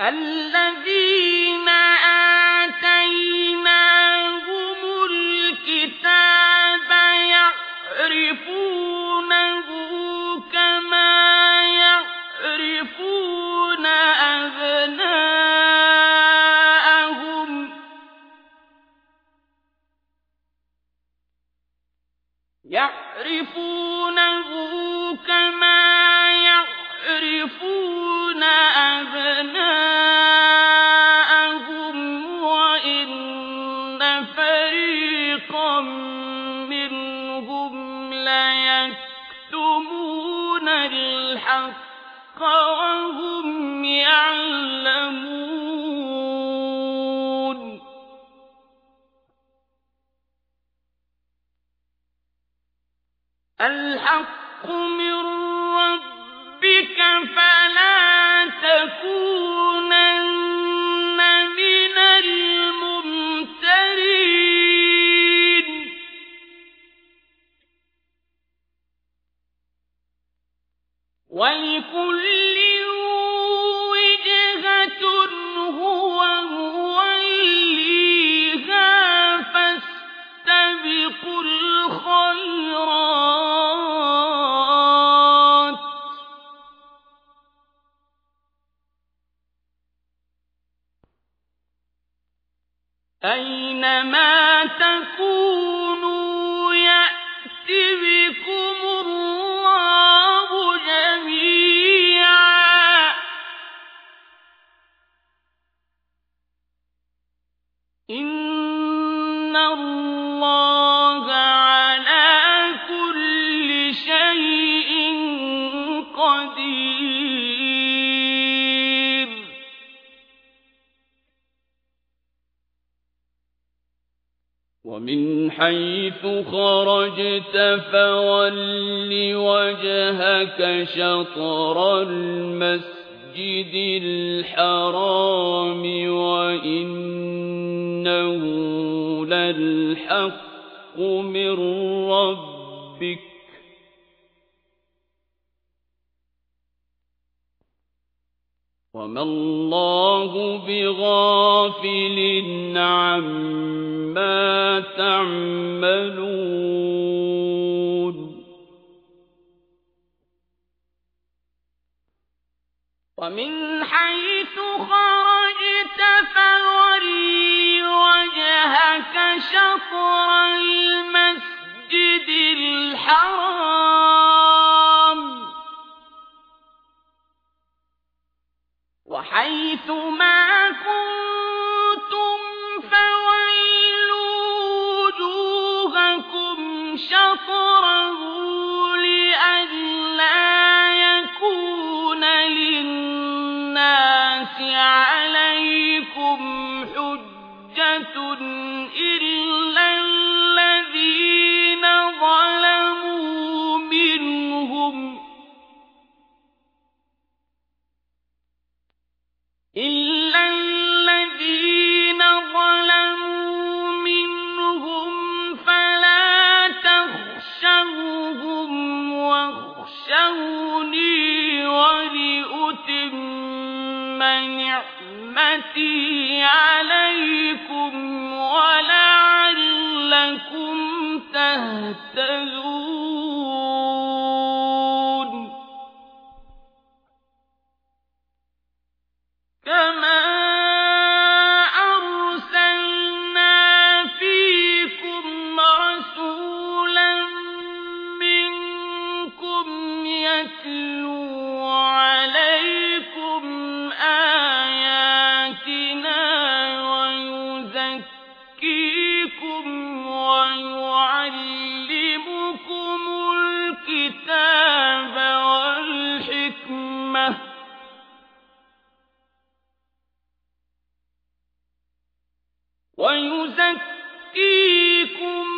الذين آتيناهم الكتاب يعرفونه كما يعرفون أبناءهم. يعرفونه كما يعرفون أبناءهم. الحق وهم يعلمون الحق من ربك فلا تكونن ولكل وجهة هو موليها فاستبقوا الخيرات. أينما إن الله على كل شيء قدير ومن حيث خرجت فول وجهك شطر المسجد الحرام وإنه للحق من ربك. وما الله بغافل عما تعملون. ومن حيث خرجت فولي وجهك شطر المسجد الحرام. وحيث عليكم حجة إلا عليكم آياتنا ويزكيكم ويعلمكم الكتاب والحكمة ويزكيكم